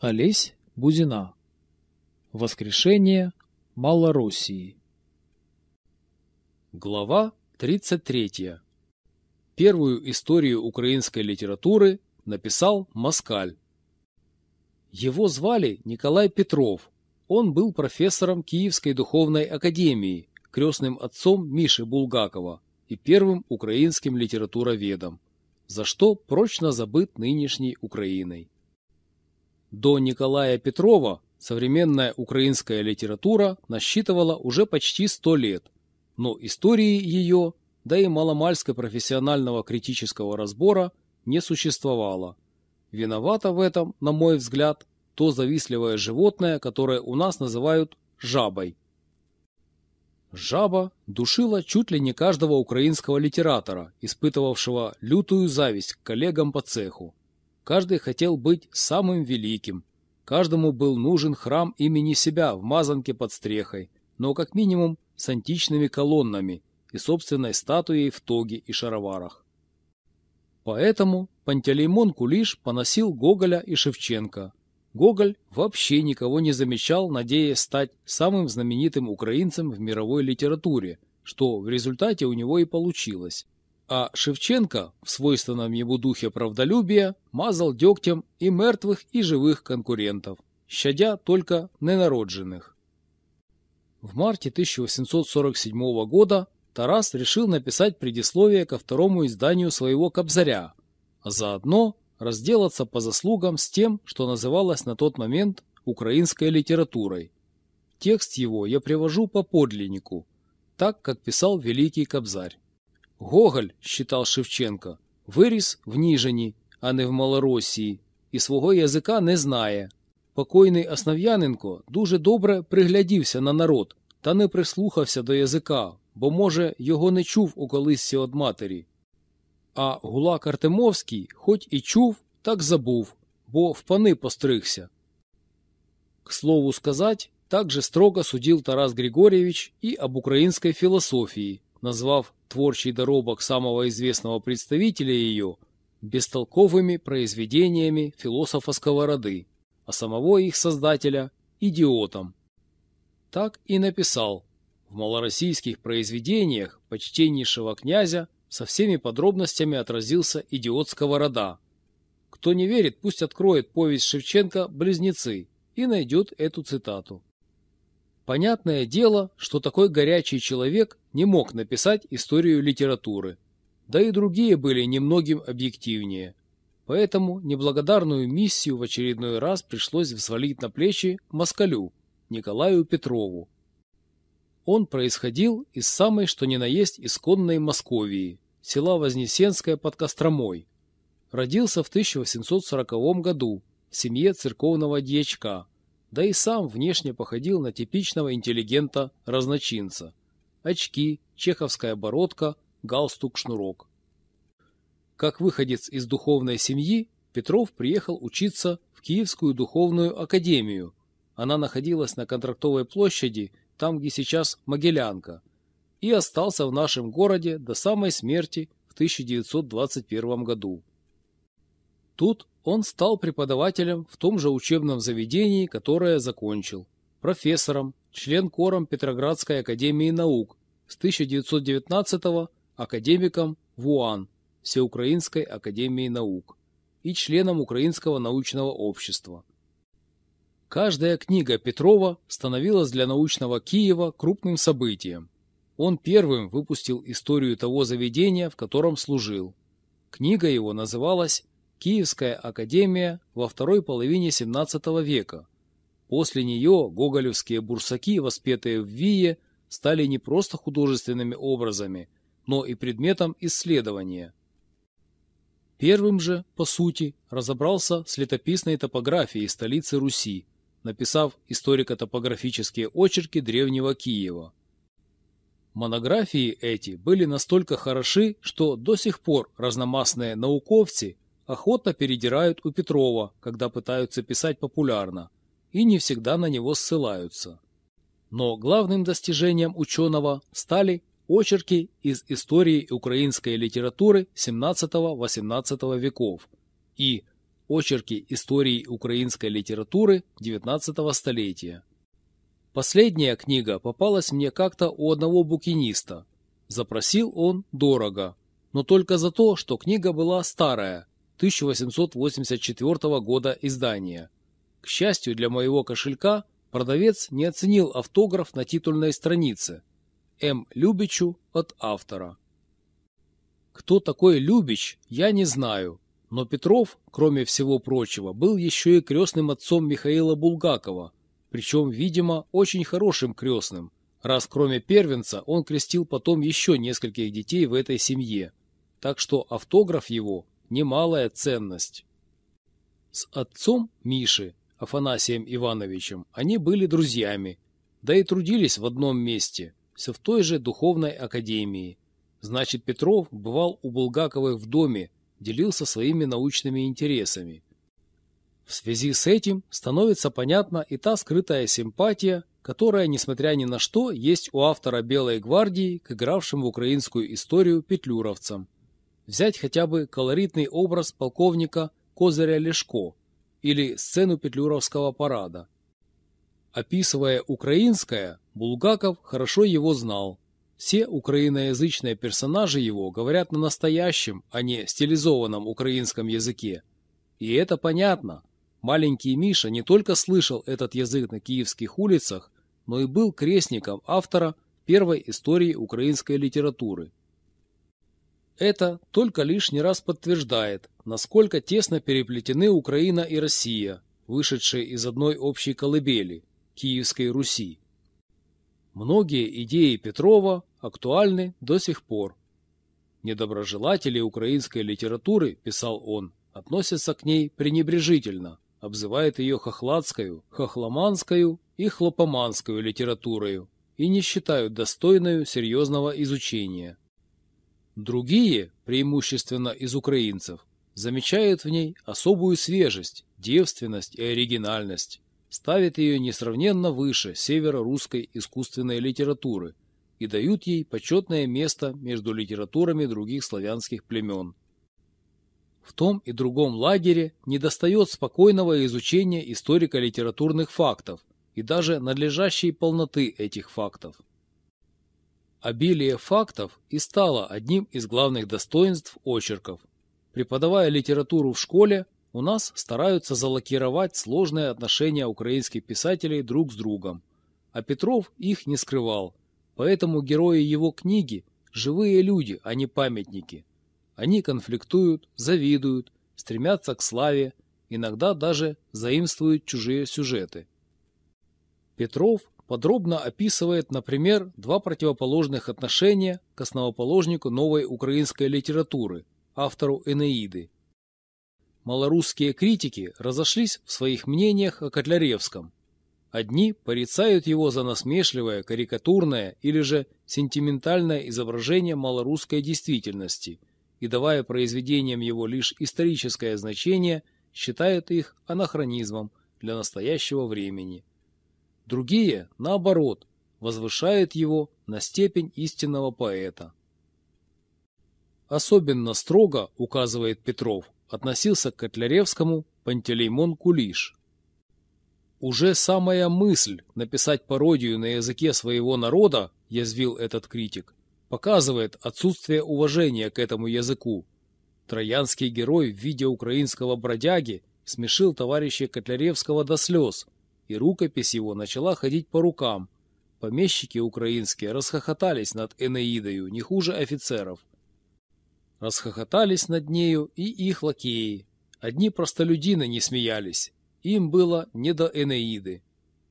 Олесь Бузина. Воскрешение Малороссии. Глава 33. Первую историю украинской литературы написал Москаль. Его звали Николай Петров. Он был профессором Киевской духовной академии, крестным отцом Миши Булгакова и первым украинским литературоведом, за что прочно забыт нынешней Украиной. До Николая Петрова современная украинская литература насчитывала уже почти сто лет, но истории ее, да и маломальской профессионального критического разбора не существовало. Виновато в этом, на мой взгляд, то завистливое животное, которое у нас называют жабой. Жаба душила чуть ли не каждого украинского литератора, испытывавшего лютую зависть к коллегам по цеху. Каждый хотел быть самым великим. Каждому был нужен храм имени себя в мазанке под стрехой, но как минимум с античными колоннами и собственной статуей в тоге и шароварах. Поэтому Пантелеймон Кулиш поносил Гоголя и Шевченко. Гоголь вообще никого не замечал, надеясь стать самым знаменитым украинцем в мировой литературе, что в результате у него и получилось а Шевченко в свойственном ему духе правдолюбия мазал дегтем и мертвых, и живых конкурентов, щадя только ненародженных. В марте 1847 года Тарас решил написать предисловие ко второму изданию своего «Кобзаря», а заодно разделаться по заслугам с тем, что называлось на тот момент украинской литературой. Текст его я привожу по подлиннику, так, как писал великий Кобзарь. Гоголь, считав Шевченко, виріс в Ніжині, а не в Малоросії, і свого язика не знає. Покойний Основ'яненко дуже добре приглядівся на народ та не прислухався до язика, бо, може, його не чув у колисці од матері. А Гулак Артемовський, хоч і чув, так забув, бо в пани постригся. К слову сказать, также строго судил Тарас Григорьевич и об украинской философии, назвав творчий доробок самого известного представителя ее бестолковыми произведениями философа Сковороды, а самого их создателя – идиотом. Так и написал в малороссийских произведениях почтеннейшего князя со всеми подробностями отразился идиот Сковорода. Кто не верит, пусть откроет повесть Шевченко «Близнецы» и найдет эту цитату. Понятное дело, что такой горячий человек не мог написать историю литературы. Да и другие были немногим объективнее. Поэтому неблагодарную миссию в очередной раз пришлось взвалить на плечи Москалю, Николаю Петрову. Он происходил из самой что ни на есть исконной Московии, села Вознесенское под Костромой. Родился в 1840 году в семье церковного дьячка – да и сам внешне походил на типичного интеллигента-разночинца. Очки, чеховская бородка, галстук-шнурок. Как выходец из духовной семьи, Петров приехал учиться в Киевскую духовную академию. Она находилась на Контрактовой площади, там, где сейчас Могилянка, и остался в нашем городе до самой смерти в 1921 году. Тут он стал преподавателем в том же учебном заведении, которое закончил, профессором, член кором Петроградской академии наук, с 1919 академиком ВУАН, Всеукраинской академии наук, и членом Украинского научного общества. Каждая книга Петрова становилась для научного Киева крупным событием. Он первым выпустил историю того заведения, в котором служил. Книга его называлась Киевская академия во второй половине XVII века. После нее гоголевские бурсаки, воспетые в Вие, стали не просто художественными образами, но и предметом исследования. Первым же, по сути, разобрался с летописной топографией столицы Руси, написав историко-топографические очерки древнего Киева. Монографии эти были настолько хороши, что до сих пор разномастные науковцы охотно передирают у Петрова, когда пытаются писать популярно, и не всегда на него ссылаются. Но главным достижением ученого стали очерки из истории украинской литературы XVII-XVIII веков и очерки истории украинской литературы XIX столетия. Последняя книга попалась мне как-то у одного букиниста. Запросил он дорого, но только за то, что книга была старая, 1884 года издания. К счастью для моего кошелька, продавец не оценил автограф на титульной странице. М. Любичу от автора. Кто такой Любич, я не знаю, но Петров, кроме всего прочего, был еще и крестным отцом Михаила Булгакова, причем, видимо, очень хорошим крестным, раз кроме первенца он крестил потом еще нескольких детей в этой семье. Так что автограф его – немалая ценность. С отцом Миши, Афанасием Ивановичем, они были друзьями, да и трудились в одном месте, все в той же духовной академии – Значит, Петров бывал у Булгаковых в доме, делился своими научными интересами. В связи с этим становится понятна и та скрытая симпатия, которая, несмотря ни на что, есть у автора «Белой гвардии» к игравшим в украинскую историю петлюровцам. Взять хотя бы колоритный образ полковника Козыря Лешко или сцену петлюровского парада. Описывая украинское, Булгаков хорошо его знал, все украиноязычные персонажи его говорят на настоящем, а не стилизованном украинском языке. И это понятно. Маленький Миша не только слышал этот язык на киевских улицах, но и был крестником автора первой истории украинской литературы. Это только лишний раз подтверждает, насколько тесно переплетены Украина и Россия, вышедшие из одной общей колыбели – Киевской Руси. Многие идеи Петрова актуальны до сих пор. Недоброжелатели украинской литературы, писал он, относятся к ней пренебрежительно, обзывают ее хохладскую, хохломанскую и хлопоманскую литературою и не считают достойную серьезного изучения. Другие, преимущественно из украинцев, замечают в ней особую свежесть, девственность и оригинальность, ставят ее несравненно выше северо-русской искусственной литературы и дают ей почетное место между литературами других славянских племен. В том и другом лагере недостает спокойного изучения историко-литературных фактов и даже надлежащей полноты этих фактов. Обилие фактов и стало одним из главных достоинств очерков. Преподавая литературу в школе, у нас стараются залакировать сложные отношения украинских писателей друг с другом, а Петров их не скрывал, поэтому герои его книги – живые люди, а не памятники. Они конфликтуют, завидуют, стремятся к славе, иногда даже заимствуют чужие сюжеты. Петров подробно описывает, например, два противоположных отношения к основоположнику новой украинской литературы, автору Энеиды малорусские критики разошлись в своих мнениях о Котляревском. Одни порицают его за насмешливое, карикатурное или же сентиментальное изображение малорусской действительности и, давая произведениям его лишь историческое значение, считают их анахронизмом для настоящего времени. Другие, наоборот, возвышают его на степень истинного поэта. Особенно строго, указывает Петров, относился к Котляревскому Пантелеймон Кулиш. Уже самая мысль написать пародию на языке своего народа, язвил этот критик, показывает отсутствие уважения к этому языку. Троянский герой в виде украинского бродяги смешил товарища Котляревского до слез, и рукопись его начала ходить по рукам. Помещики украинские расхохотались над Энеидою не хуже офицеров. Расхохотались над нею и их лакеи. Одни простолюдины не смеялись. Им было не до Энеиды.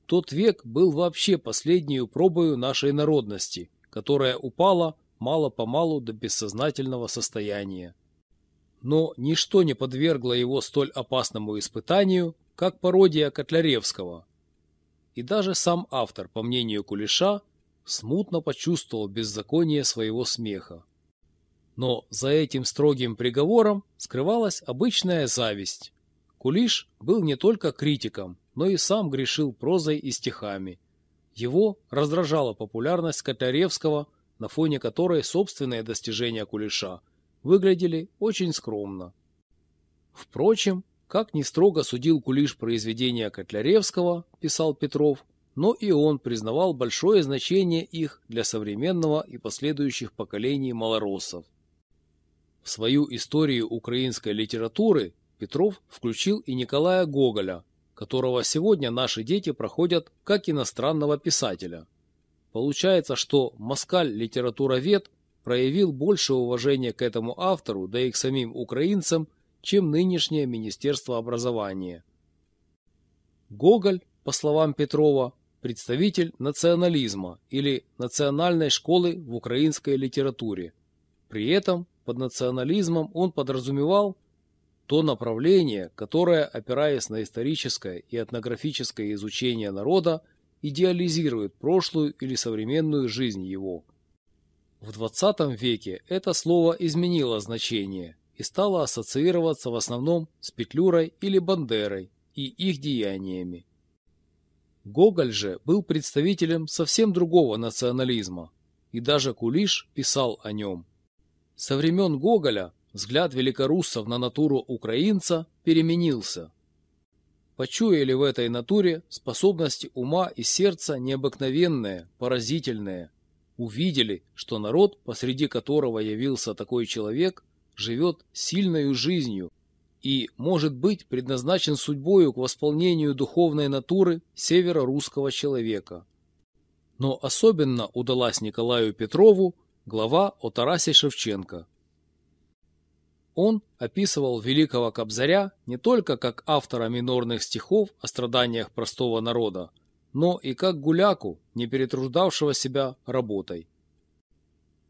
Тот век был вообще последнюю пробою нашей народности, которая упала мало-помалу до бессознательного состояния. Но ничто не подвергло его столь опасному испытанию, как пародия Котляревского. И даже сам автор, по мнению Кулеша, смутно почувствовал беззаконие своего смеха. Но за этим строгим приговором скрывалась обычная зависть. Кулиш был не только критиком, но и сам грешил прозой и стихами. Его раздражала популярность Котляревского, на фоне которой собственные достижения Кулиша выглядели очень скромно. Впрочем, Как ни строго судил Кулиш произведения Котляревского, писал Петров, но и он признавал большое значение их для современного и последующих поколений малороссов. В свою историю украинской литературы Петров включил и Николая Гоголя, которого сегодня наши дети проходят как иностранного писателя. Получается, что москаль-литературовед проявил больше уважения к этому автору, да и к самим украинцам, чем нынешнее Министерство образования. Гоголь, по словам Петрова, представитель национализма или национальной школы в украинской литературе. При этом под национализмом он подразумевал то направление, которое, опираясь на историческое и этнографическое изучение народа, идеализирует прошлую или современную жизнь его. В XX веке это слово изменило значение и стало ассоциироваться в основном с Петлюрой или Бандерой и их деяниями. Гоголь же был представителем совсем другого национализма, и даже Кулиш писал о нем. Со времен Гоголя взгляд великоруссов на натуру украинца переменился. Почуяли в этой натуре способности ума и сердца необыкновенные, поразительные. Увидели, что народ, посреди которого явился такой человек, живет сильной жизнью и, может быть, предназначен судьбою к восполнению духовной натуры северо-русского человека. Но особенно удалась Николаю Петрову глава о Тарасе Шевченко. Он описывал великого Кобзаря не только как автора минорных стихов о страданиях простого народа, но и как гуляку, не перетруждавшего себя работой.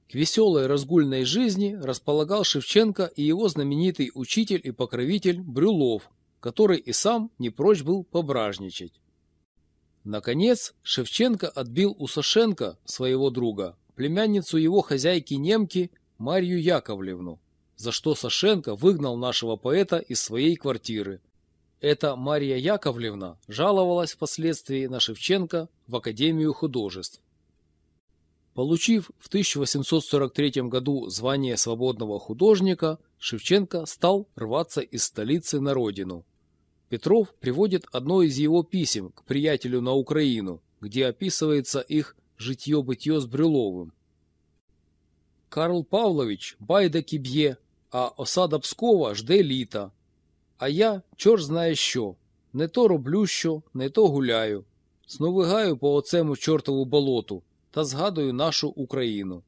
К веселой разгульной жизни располагал Шевченко и его знаменитый учитель и покровитель Брюлов, который и сам не прочь был пображничать. Наконец, Шевченко отбил у Сашенко, своего друга, племянницу его хозяйки-немки Марью Яковлевну, за что Сашенко выгнал нашего поэта из своей квартиры. Эта Марья Яковлевна жаловалась впоследствии на Шевченко в Академию художеств. Получив в 1843 году звание свободного художника, Шевченко стал рваться из столицы на родину. Петров приводит одно из его писем к приятелю на Украину, где описывается их житье-бытье с Брюловым. Карл Павлович байдаки б'є, а осада Пскова жде літа. А я, чор знає що, не то роблю що, не то гуляю. Сновигаю по оцему чортову болоту, та згадую нашу Україну.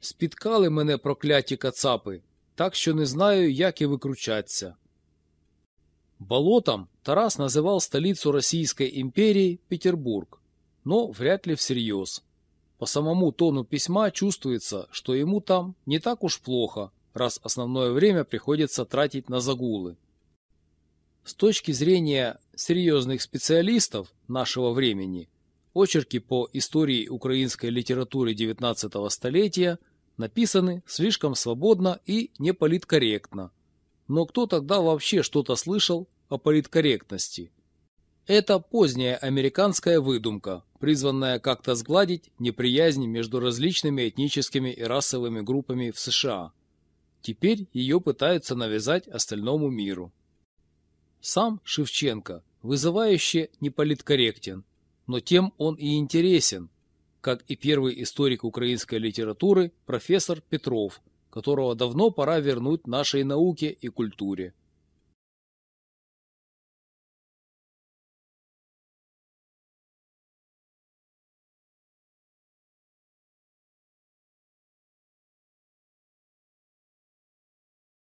Спіткали мене прокляті кацапи, так що не знаю, як і викручаться. Болотом Тарас називав столицю Російської імперії Петербург, но вряд ли всерьез. По самому тону письма чувствуется, что ему там не так уж плохо, раз основное время приходится тратить на загулы. С точки зрения серьезных специалистов нашего времени, Очерки по истории украинской литературы XIX столетия написаны слишком свободно и неполиткорректно. Но кто тогда вообще что-то слышал о политкорректности? Это поздняя американская выдумка, призванная как-то сгладить неприязнь между различными этническими и расовыми группами в США. Теперь ее пытаются навязать остальному миру. Сам Шевченко вызывающе неполиткорректен, но тем он и интересен, как и первый историк украинской литературы профессор Петров, которого давно пора вернуть нашей науке и культуре.